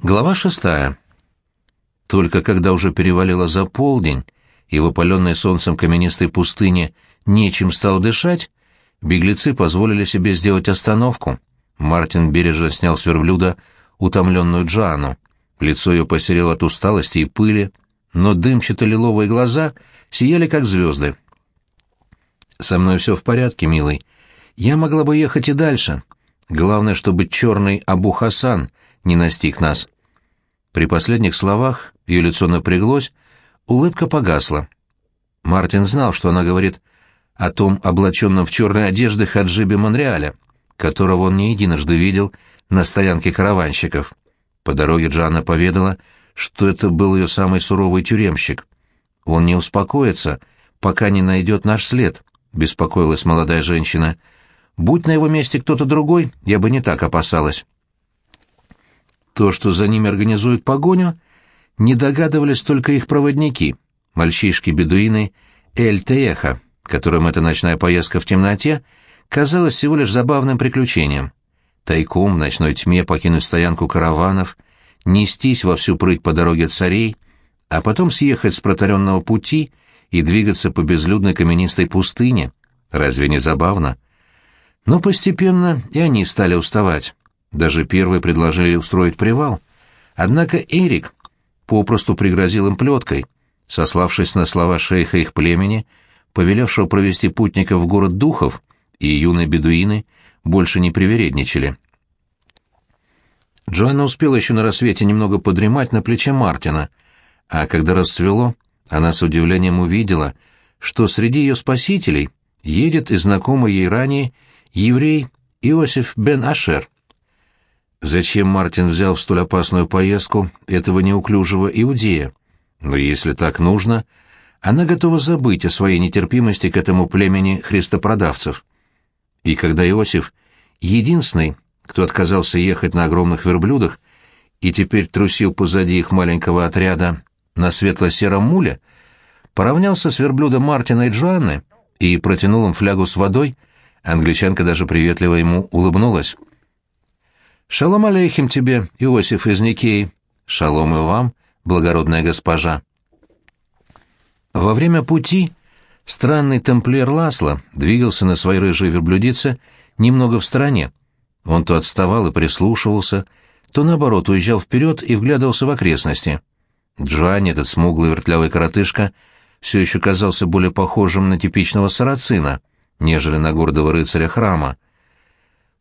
Глава шестая. Только когда уже перевалило за полдень, и в опаленной солнцем каменистой пустыне нечем стало дышать, беглецы позволили себе сделать остановку. Мартин бережно снял с верблюда утомленную Джану. Лицо ее посерело от усталости и пыли, но дымчато-лиловые глаза сияли, как звезды. «Со мной все в порядке, милый. Я могла бы ехать и дальше. Главное, чтобы черный Абу Хасан не настиг нас. При последних словах ее лицо напряглось, улыбка погасла. Мартин знал, что она говорит о том облаченном в черной одежды Хаджибе Монреаля, которого он не единожды видел на стоянке караванщиков. По дороге Джанна поведала, что это был ее самый суровый тюремщик. «Он не успокоится, пока не найдет наш след», — беспокоилась молодая женщина. «Будь на его месте кто-то другой, я бы не так опасалась». То, что за ними организуют погоню, не догадывались только их проводники, мальчишки-бедуины Эль-Тееха, которым эта ночная поездка в темноте казалась всего лишь забавным приключением. Тайком в ночной тьме покинуть стоянку караванов, нестись во всю прыть по дороге царей, а потом съехать с протаренного пути и двигаться по безлюдной каменистой пустыне. Разве не забавно? Но постепенно и они стали уставать. Даже первые предложили устроить привал. Однако Эрик попросту пригрозил им плеткой, сославшись на слова шейха их племени, повелевшего провести путников в город духов, и юные бедуины больше не привередничали. Джоанна успела еще на рассвете немного подремать на плече Мартина, а когда расцвело, она с удивлением увидела, что среди ее спасителей едет и знакомый ей ранее еврей Иосиф бен Ашер. Зачем Мартин взял в столь опасную поездку этого неуклюжего иудея? Но если так нужно, она готова забыть о своей нетерпимости к этому племени христопродавцев. И когда Иосиф, единственный, кто отказался ехать на огромных верблюдах и теперь трусил позади их маленького отряда на светло-сером муле, поравнялся с верблюдом Мартина и Джоанны и протянул им флягу с водой, англичанка даже приветливо ему улыбнулась. «Шалом алейхим тебе, Иосиф из Никеи!» «Шалом и вам, благородная госпожа!» Во время пути странный тамплиер Ласло двигался на своей рыжей верблюдице немного в стороне. Он то отставал и прислушивался, то, наоборот, уезжал вперед и вглядывался в окрестности. Джоанни, этот смуглый вертлявый коротышка, все еще казался более похожим на типичного сарацина, нежели на гордого рыцаря храма.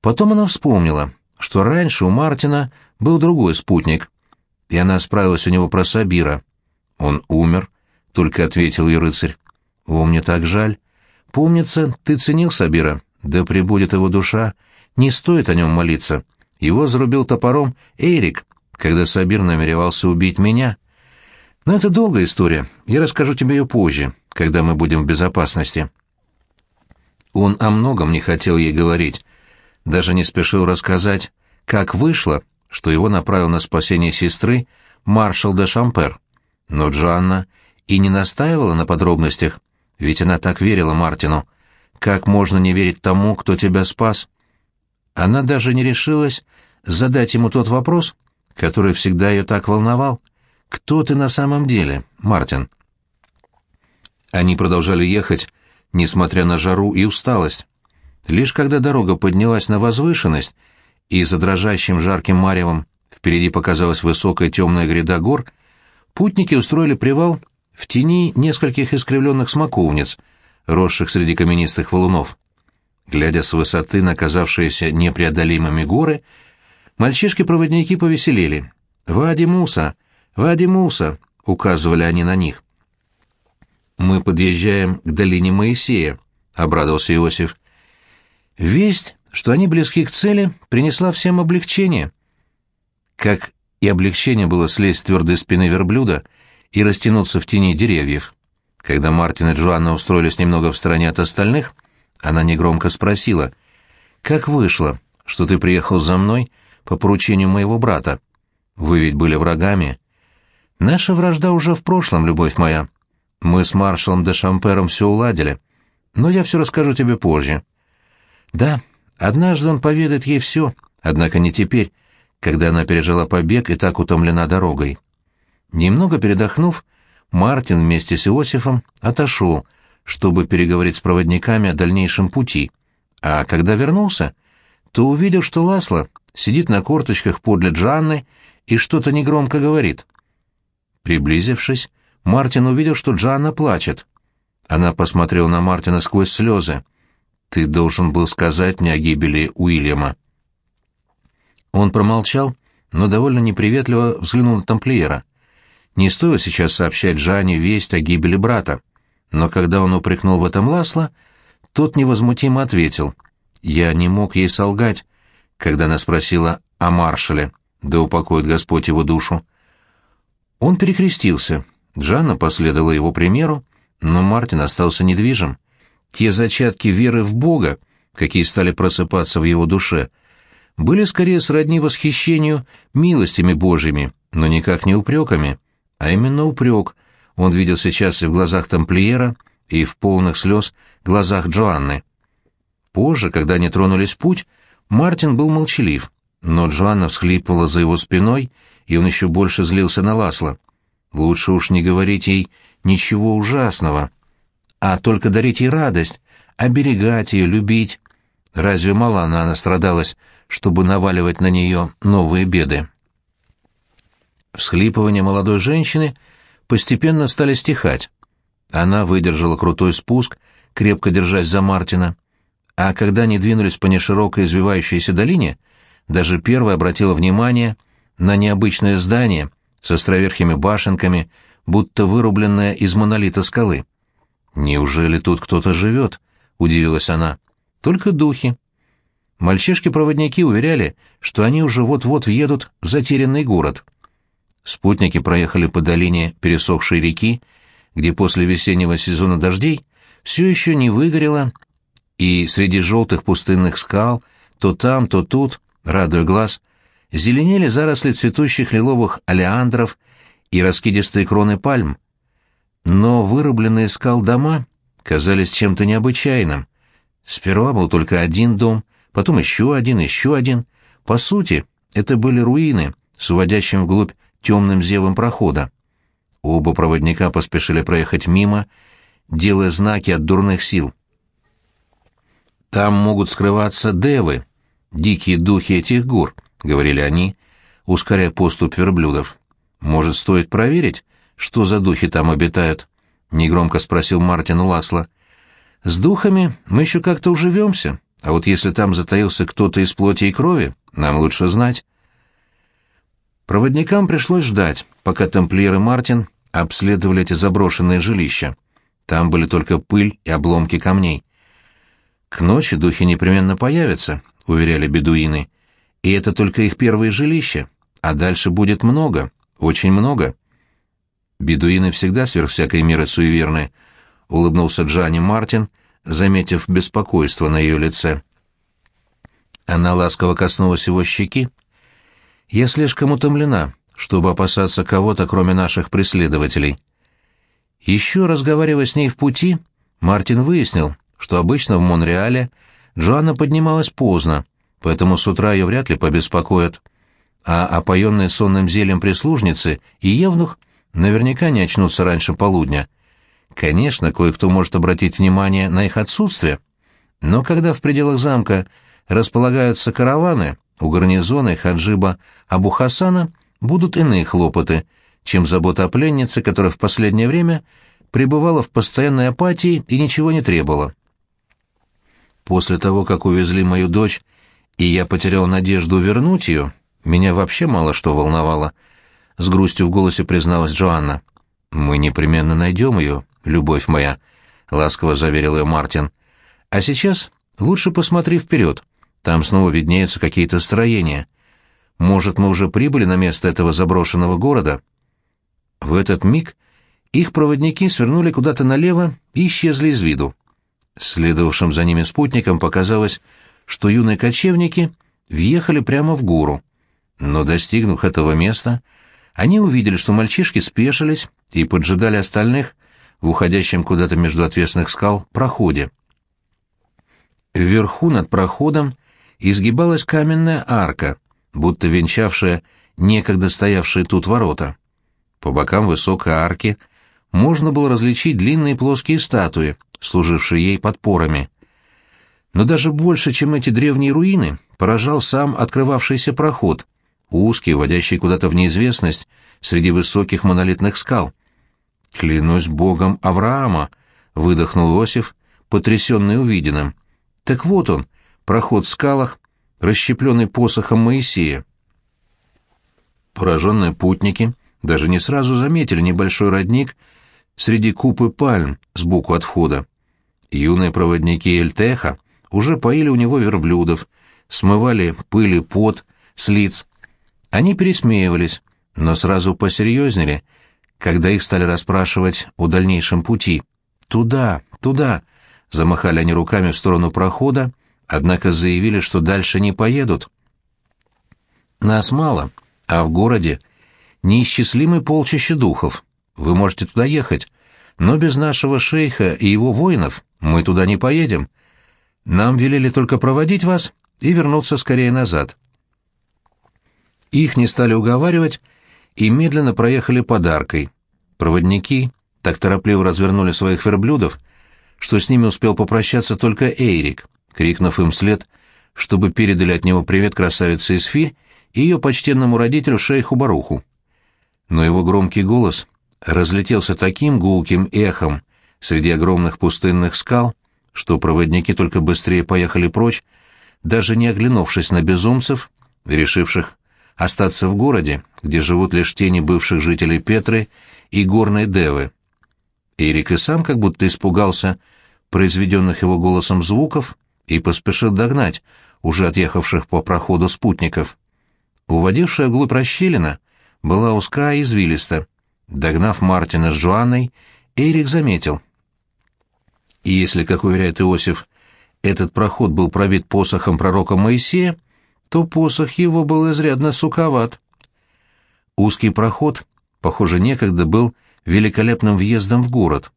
Потом она вспомнила — что раньше у Мартина был другой спутник, и она справилась у него про Сабира. «Он умер», — только ответил ей рыцарь. «О, мне так жаль. Помнится, ты ценил Сабира. Да пребудет его душа. Не стоит о нем молиться. Его зарубил топором Эрик, когда Сабир намеревался убить меня. Но это долгая история. Я расскажу тебе ее позже, когда мы будем в безопасности». Он о многом не хотел ей говорить, даже не спешил рассказать, как вышло, что его направил на спасение сестры маршал де Шампер. Но Джанна и не настаивала на подробностях, ведь она так верила Мартину. Как можно не верить тому, кто тебя спас? Она даже не решилась задать ему тот вопрос, который всегда ее так волновал. «Кто ты на самом деле, Мартин?» Они продолжали ехать, несмотря на жару и усталость. Лишь когда дорога поднялась на возвышенность, и за дрожащим жарким маревом впереди показалась высокая темная гряда гор, путники устроили привал в тени нескольких искривленных смоковниц, росших среди каменистых валунов. Глядя с высоты на казавшиеся непреодолимыми горы, мальчишки-проводники повеселели. «Вади Муса! Вади Муса!» — указывали они на них. «Мы подъезжаем к долине Моисея», — обрадовался Иосиф. Весть, что они близки к цели, принесла всем облегчение. Как и облегчение было слезть с твердой спины верблюда и растянуться в тени деревьев. Когда Мартин и Джоанна устроились немного в стороне от остальных, она негромко спросила, «Как вышло, что ты приехал за мной по поручению моего брата? Вы ведь были врагами». «Наша вражда уже в прошлом, любовь моя. Мы с маршалом де Шампером все уладили. Но я все расскажу тебе позже. Да, однажды он поведает ей все, однако не теперь, когда она пережила побег и так утомлена дорогой. Немного передохнув, Мартин вместе с Иосифом отошел, чтобы переговорить с проводниками о дальнейшем пути, а когда вернулся, то увидел, что Ласло сидит на корточках подле Джанны и что-то негромко говорит. Приблизившись, Мартин увидел, что Джанна плачет. Она посмотрела на Мартина сквозь слезы. «Ты должен был сказать мне о гибели Уильяма». Он промолчал, но довольно неприветливо взглянул на тамплиера. Не стоило сейчас сообщать Жанне весть о гибели брата, но когда он упрекнул в этом Ласла, тот невозмутимо ответил. «Я не мог ей солгать, когда она спросила о маршале, да упокоит Господь его душу». Он перекрестился. Джанна последовала его примеру, но Мартин остался недвижим. Те зачатки веры в Бога, какие стали просыпаться в его душе, были скорее сродни восхищению милостями Божьими, но никак не упреками а именно упрек, он видел сейчас и в глазах тамплиера, и в полных слез глазах Джоанны. Позже, когда они тронулись в путь, Мартин был молчалив, но Джоанна всхлипывала за его спиной, и он еще больше злился на Ласла. Лучше уж не говорить ей ничего ужасного, а только дарить ей радость, оберегать ее, любить. Разве мало она настрадалась, чтобы наваливать на нее новые беды? Всхлипывания молодой женщины постепенно стали стихать. Она выдержала крутой спуск, крепко держась за Мартина, а когда они двинулись по неширокой извивающейся долине, даже первая обратила внимание на необычное здание с островерхими башенками, будто вырубленное из монолита скалы. «Неужели тут кто-то живет?» — удивилась она. «Только духи». Мальчишки-проводники уверяли, что они уже вот-вот въедут в затерянный город. Спутники проехали по долине пересохшей реки, где после весеннего сезона дождей все еще не выгорело, и среди желтых пустынных скал, то там, то тут, радуя глаз, зеленели заросли цветущих лиловых алиандров и раскидистые кроны пальм. Но вырубленные скал дома казались чем-то необычайным. Сперва был только один дом, потом еще один, еще один. По сути, это были руины с уводящим вглубь темным зевом прохода. Оба проводника поспешили проехать мимо, делая знаки от дурных сил. «Там могут скрываться девы, дикие духи этих гор», — говорили они, ускоряя поступь верблюдов. «Может, стоит проверить, что за духи там обитают?» — негромко спросил Мартин у Ласла. «С духами мы еще как-то уживемся, а вот если там затаился кто-то из плоти и крови, нам лучше знать». Проводникам пришлось ждать, пока тамплиер и Мартин обследовали эти заброшенные жилища. Там были только пыль и обломки камней. «К ночи духи непременно появятся», — уверяли бедуины. «И это только их первые жилища, а дальше будет много, очень много». «Бедуины всегда сверх всякой меры суеверны», — улыбнулся Джанни Мартин, заметив беспокойство на ее лице. Она ласково коснулась его щеки, я слишком утомлена, чтобы опасаться кого-то, кроме наших преследователей. Еще разговаривая с ней в пути, Мартин выяснил, что обычно в Монреале Джоанна поднималась поздно, поэтому с утра ее вряд ли побеспокоят. А опоенные сонным зельем прислужницы и евнух наверняка не очнутся раньше полудня. Конечно, кое-кто может обратить внимание на их отсутствие, но когда в пределах замка располагаются караваны, у гарнизона и хаджиба Абу Хасана будут иные хлопоты, чем забота о пленнице, которая в последнее время пребывала в постоянной апатии и ничего не требовала. После того, как увезли мою дочь, и я потерял надежду вернуть ее, меня вообще мало что волновало. С грустью в голосе призналась Джоанна. «Мы непременно найдем ее, любовь моя», — ласково заверил ее Мартин. «А сейчас лучше посмотри вперед. Там снова виднеются какие-то строения. Может, мы уже прибыли на место этого заброшенного города? В этот миг их проводники свернули куда-то налево и исчезли из виду. Следовавшим за ними спутникам показалось, что юные кочевники въехали прямо в гору. Но, достигнув этого места, они увидели, что мальчишки спешились и поджидали остальных в уходящем куда-то между отвесных скал проходе. Вверху над проходом изгибалась каменная арка, будто венчавшая некогда стоявшие тут ворота. По бокам высокой арки можно было различить длинные плоские статуи, служившие ей подпорами. Но даже больше, чем эти древние руины, поражал сам открывавшийся проход, узкий, водящий куда-то в неизвестность среди высоких монолитных скал. «Клянусь богом Авраама!» — выдохнул Иосиф, потрясенный увиденным. «Так вот он, проход в скалах, расщепленный посохом Моисея». Пораженные путники даже не сразу заметили небольшой родник среди купы пальм сбоку от входа. Юные проводники Эльтеха уже поили у него верблюдов, смывали пыль и пот с лиц. Они пересмеивались, но сразу посерьезнели, когда их стали расспрашивать о дальнейшем пути. «Туда, туда!» — замахали они руками в сторону прохода, однако заявили, что дальше не поедут. «Нас мало, а в городе неисчислимый полчища духов. Вы можете туда ехать, но без нашего шейха и его воинов мы туда не поедем. Нам велели только проводить вас и вернуться скорее назад». Их не стали уговаривать и медленно проехали подаркой. Проводники так торопливо развернули своих верблюдов, что с ними успел попрощаться только Эйрик, крикнув им вслед, чтобы передали от него привет красавице Исфирь и ее почтенному родителю шейху Баруху. Но его громкий голос разлетелся таким гулким эхом среди огромных пустынных скал, что проводники только быстрее поехали прочь, даже не оглянувшись на безумцев, решивших остаться в городе, где живут лишь тени бывших жителей Петры и горной Девы. Эрик и сам как будто испугался произведенных его голосом звуков и поспешил догнать уже отъехавших по проходу спутников. Уводившая вглубь расщелина была узка и извилиста. Догнав Мартина с Жуанной, Эрик заметил. И если, как уверяет Иосиф, этот проход был пробит посохом пророка Моисея, то посох его был изрядно суковат. Узкий проход, похоже, некогда был великолепным въездом в город.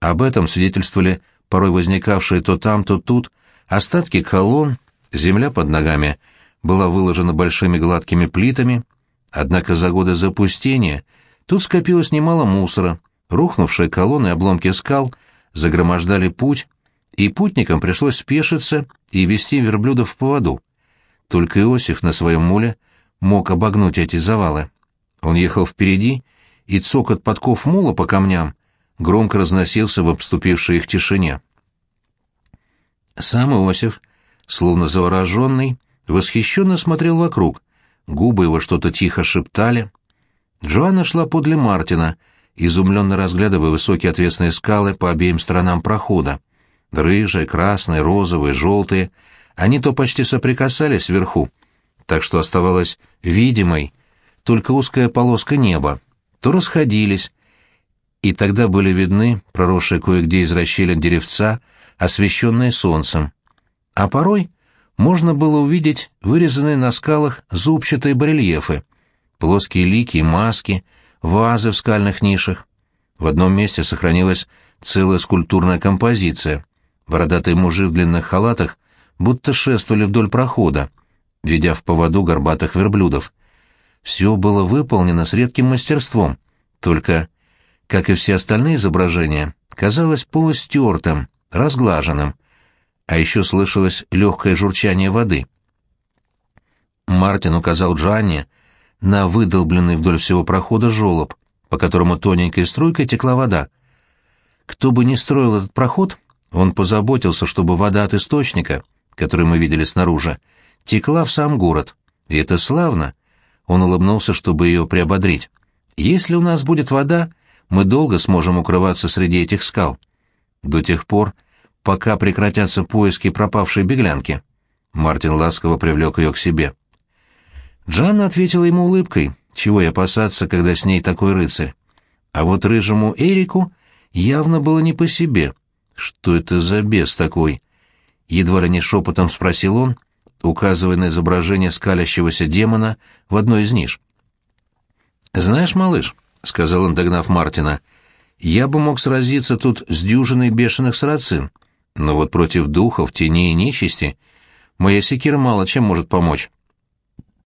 Об этом свидетельствовали порой возникавшие то там, то тут остатки колонн, земля под ногами была выложена большими гладкими плитами, однако за годы запустения тут скопилось немало мусора, рухнувшие колонны и обломки скал загромождали путь, и путникам пришлось спешиться и вести верблюдов в поводу. Только Иосиф на своем муле мог обогнуть эти завалы. Он ехал впереди, и цокот подков мула по камням громко разносился в обступившей их тишине. Сам Иосиф, словно завороженный, восхищенно смотрел вокруг, губы его что-то тихо шептали. Джоанна шла подле Мартина, изумленно разглядывая высокие отвесные скалы по обеим сторонам прохода. Рыжие, красные, розовые, желтые — они то почти соприкасались вверху, так что оставалась видимой только узкая полоска неба, то расходились, и тогда были видны проросшие кое-где из расщелин деревца, освещенные солнцем. А порой можно было увидеть вырезанные на скалах зубчатые барельефы, плоские лики и маски, вазы в скальных нишах. В одном месте сохранилась целая скульптурная композиция. Бородатые мужи в длинных халатах будто шествовали вдоль прохода, ведя в поводу горбатых верблюдов. Все было выполнено с редким мастерством, только, как и все остальные изображения, казалось полустертым, разглаженным, а еще слышалось легкое журчание воды. Мартин указал Джанне на выдолбленный вдоль всего прохода желоб, по которому тоненькой струйкой текла вода. Кто бы ни строил этот проход, он позаботился, чтобы вода от источника — который мы видели снаружи, текла в сам город. И это славно. Он улыбнулся, чтобы ее приободрить. Если у нас будет вода, мы долго сможем укрываться среди этих скал. До тех пор, пока прекратятся поиски пропавшей беглянки. Мартин ласково привлек ее к себе. Джанна ответила ему улыбкой, чего и опасаться, когда с ней такой рыцарь. А вот рыжему Эрику явно было не по себе. Что это за бес такой? Едва ли не шепотом спросил он, указывая на изображение скалящегося демона в одной из ниш. «Знаешь, малыш», — сказал он, догнав Мартина, — «я бы мог сразиться тут с дюжиной бешеных сарацин, но вот против духов, теней и нечисти моя секира мало чем может помочь».